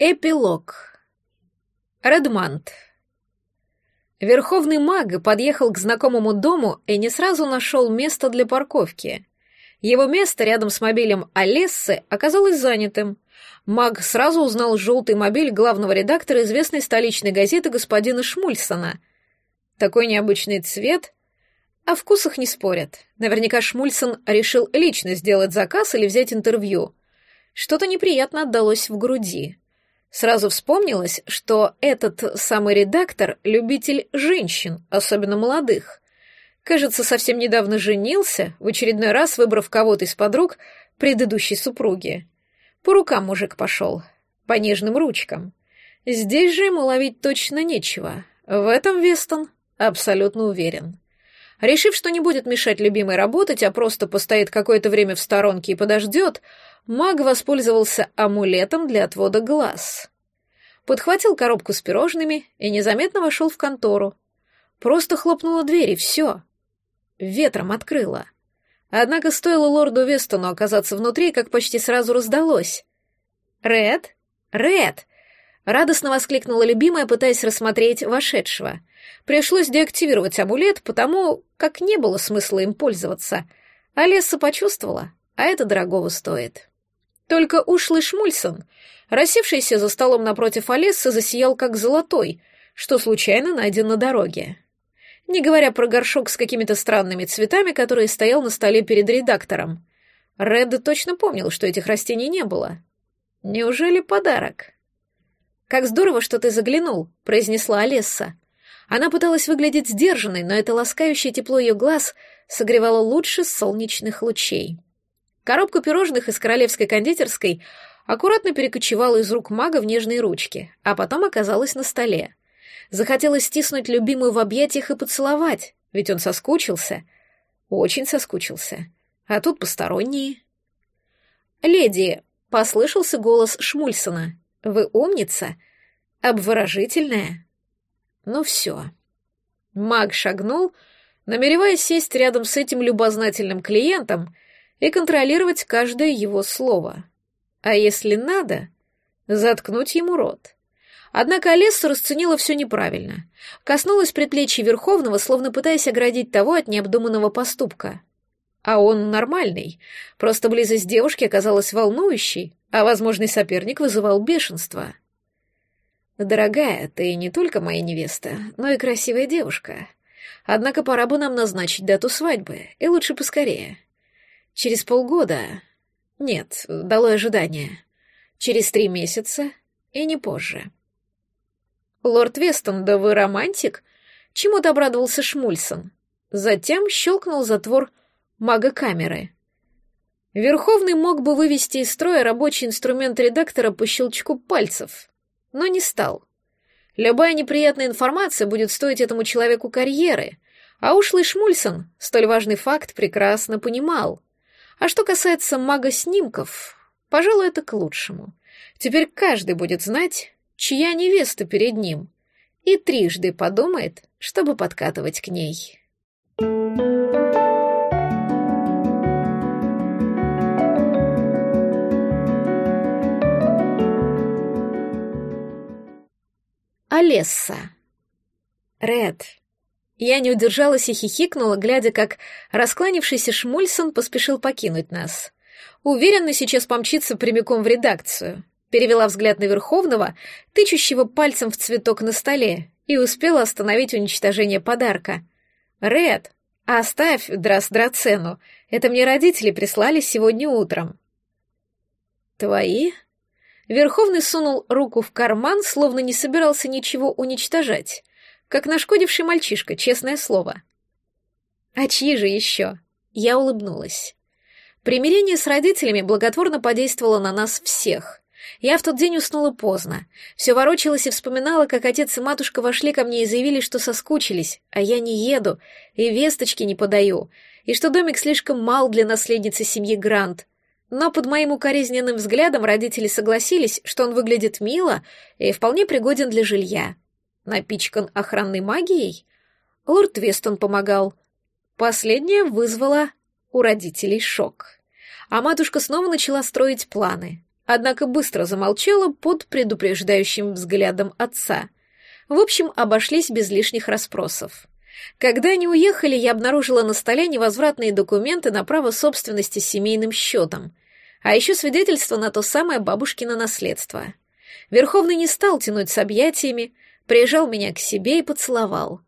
Эпилог. Редмант. Верховный маг подъехал к знакомому дому и не сразу нашел место для парковки. Его место рядом с мобилем Олессы оказалось занятым. Маг сразу узнал желтый мобиль главного редактора известной столичной газеты господина Шмульсона. Такой необычный цвет. О вкусах не спорят. Наверняка Шмульсон решил лично сделать заказ или взять интервью. Что-то неприятно отдалось в груди. Сразу вспомнилось, что этот самый редактор — любитель женщин, особенно молодых. Кажется, совсем недавно женился, в очередной раз выбрав кого-то из подруг предыдущей супруги. По рукам мужик пошел, по нежным ручкам. Здесь же ему ловить точно нечего. В этом Вестон абсолютно уверен. Решив, что не будет мешать любимой работать, а просто постоит какое-то время в сторонке и подождет, маг воспользовался амулетом для отвода глаз. Подхватил коробку с пирожными и незаметно вошел в контору. Просто хлопнула дверь, и все. Ветром открыла. Однако стоило лорду Вестону оказаться внутри, как почти сразу раздалось. «Ред? Ред!» — радостно воскликнула любимая, пытаясь рассмотреть вошедшего. Пришлось деактивировать амулет, потому как не было смысла им пользоваться. А Лесса почувствовала, а это дорогого стоит. Только ушлый Шмульсон, рассевшийся за столом напротив Олессы, засиял как золотой, что случайно найден на дороге. Не говоря про горшок с какими-то странными цветами, который стоял на столе перед редактором. Ред точно помнил, что этих растений не было. Неужели подарок? «Как здорово, что ты заглянул», — произнесла Олесса. Она пыталась выглядеть сдержанной, но это ласкающее тепло ее глаз согревало лучше солнечных лучей. Коробка пирожных из королевской кондитерской аккуратно перекочевала из рук мага в нежные ручки, а потом оказалась на столе. Захотелось стиснуть любимую в объятиях и поцеловать, ведь он соскучился. Очень соскучился. А тут посторонние. «Леди», — послышался голос Шмульсона, — «вы умница, обворожительная». Ну все. Маг шагнул, намереваясь сесть рядом с этим любознательным клиентом и контролировать каждое его слово. А если надо, заткнуть ему рот. Однако Олесса расценила все неправильно. Коснулась предплечья Верховного, словно пытаясь оградить того от необдуманного поступка. А он нормальный, просто близость девушки оказалась волнующей, а возможный соперник вызывал бешенство. «Дорогая, ты не только моя невеста, но и красивая девушка. Однако пора бы нам назначить дату свадьбы, и лучше поскорее. Через полгода... Нет, долой ожидания. Через три месяца и не позже». «Лорд Вестон, да вы романтик?» Чему-то обрадовался Шмульсон. Затем щелкнул затвор мага-камеры. Верховный мог бы вывести из строя рабочий инструмент редактора по щелчку пальцев, но не стал. Любая неприятная информация будет стоить этому человеку карьеры, а ушлый Шмульсон столь важный факт прекрасно понимал. А что касается мага-снимков, пожалуй, это к лучшему. Теперь каждый будет знать, чья невеста перед ним, и трижды подумает, чтобы подкатывать к ней. Олесса. Ред. Я не удержалась и хихикнула, глядя, как раскланившийся Шмульсон поспешил покинуть нас. Уверенно сейчас помчится прямиком в редакцию. Перевела взгляд на Верховного, тычущего пальцем в цветок на столе, и успела остановить уничтожение подарка. «Ред, оставь драс-драцену, это мне родители прислали сегодня утром». «Твои?» Верховный сунул руку в карман, словно не собирался ничего уничтожать, как нашкодивший мальчишка, честное слово. «А чьи же еще?» Я улыбнулась. Примирение с родителями благотворно подействовало на нас всех. Я в тот день уснула поздно. Все ворочалась и вспоминала, как отец и матушка вошли ко мне и заявили, что соскучились, а я не еду и весточки не подаю, и что домик слишком мал для наследницы семьи Грант, но под моим укоризненным взглядом родители согласились, что он выглядит мило и вполне пригоден для жилья. Напичкан охранной магией? Лорд Вестон помогал. Последнее вызвало у родителей шок. А матушка снова начала строить планы. однако быстро замолчала под предупреждающим взглядом отца. В общем, обошлись без лишних расспросов. Когда они уехали, я обнаружила на столе невозвратные документы на право собственности семейным счетом, а еще свидетельство на то самое бабушкино наследство. Верховный не стал тянуть с объятиями, приезжал меня к себе и поцеловал.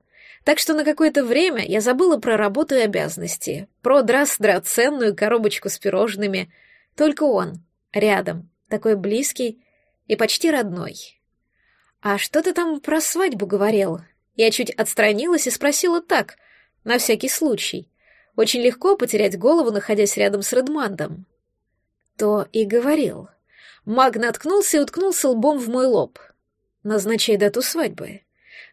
Так что на какое-то время я забыла про работу и обязанности, про драс-драценную коробочку с пирожными. Только он, рядом, такой близкий и почти родной. «А что ты там про свадьбу говорил?» Я чуть отстранилась и спросила так, на всякий случай. Очень легко потерять голову, находясь рядом с Редмандом. То и говорил. Маг наткнулся и уткнулся лбом в мой лоб. Назначай дату свадьбы.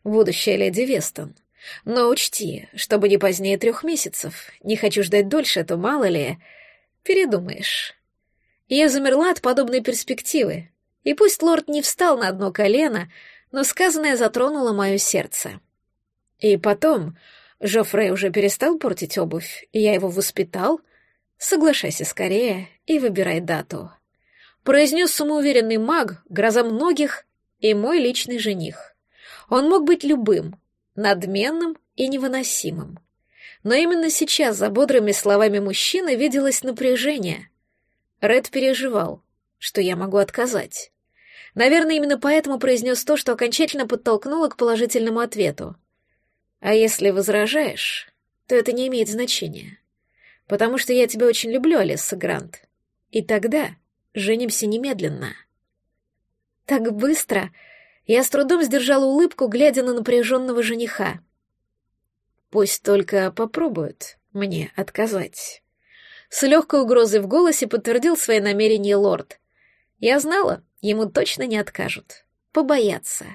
Будущая леди Вестон. Но учти, чтобы не позднее трех месяцев. Не хочу ждать дольше, а то мало ли... Передумаешь. Я замерла от подобной перспективы. И пусть лорд не встал на одно колено, но сказанное затронуло мое сердце. И потом, Жофрей уже перестал портить обувь, и я его воспитал. Соглашайся скорее и выбирай дату. Произнес самоуверенный маг, гроза многих и мой личный жених. Он мог быть любым, надменным и невыносимым. Но именно сейчас за бодрыми словами мужчины виделось напряжение. Ред переживал, что я могу отказать. Наверное, именно поэтому произнес то, что окончательно подтолкнуло к положительному ответу. А если возражаешь, то это не имеет значения. Потому что я тебя очень люблю, Алиса Грант. И тогда женимся немедленно. Так быстро я с трудом сдержала улыбку, глядя на напряженного жениха. Пусть только попробуют мне отказать. С легкой угрозой в голосе подтвердил свои намерения лорд. Я знала, ему точно не откажут. Побоятся.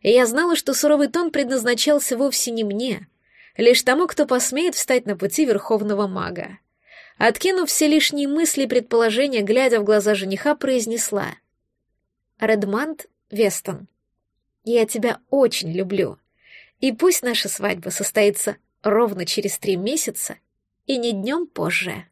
И я знала, что суровый тон предназначался вовсе не мне, лишь тому, кто посмеет встать на пути верховного мага. Откинув все лишние мысли и предположения, глядя в глаза жениха, произнесла — Редманд Вестон, я тебя очень люблю. И пусть наша свадьба состоится ровно через три месяца и не днем позже.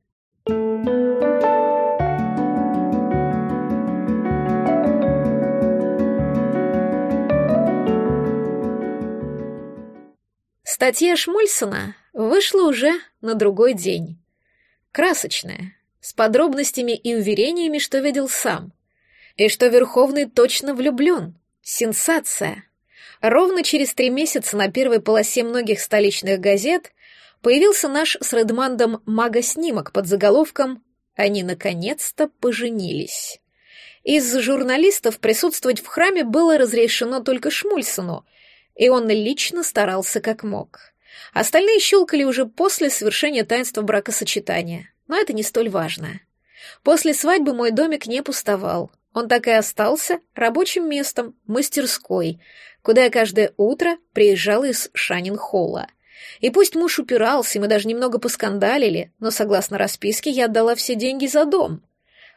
Статья Шмульсона вышла уже на другой день. Красочная, с подробностями и уверениями, что видел сам. И что Верховный точно влюблен. Сенсация. Ровно через три месяца на первой полосе многих столичных газет появился наш с Редмандом мага-снимок под заголовком «Они наконец-то поженились». Из журналистов присутствовать в храме было разрешено только Шмульсону, и он лично старался как мог. Остальные щелкали уже после совершения таинства бракосочетания, но это не столь важно. После свадьбы мой домик не пустовал. Он так и остался рабочим местом, мастерской, куда я каждое утро приезжала из Шанин-Холла. И пусть муж упирался, и мы даже немного поскандалили, но, согласно расписке, я отдала все деньги за дом.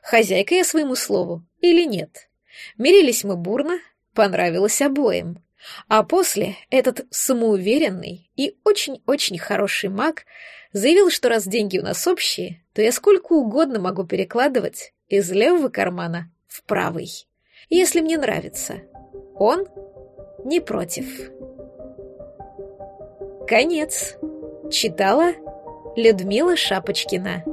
Хозяйка я своему слову или нет? Мирились мы бурно, понравилось обоим. А после этот самоуверенный и очень-очень хороший маг заявил, что раз деньги у нас общие, то я сколько угодно могу перекладывать из левого кармана в правый, если мне нравится. Он не против. Конец. Читала Людмила Шапочкина.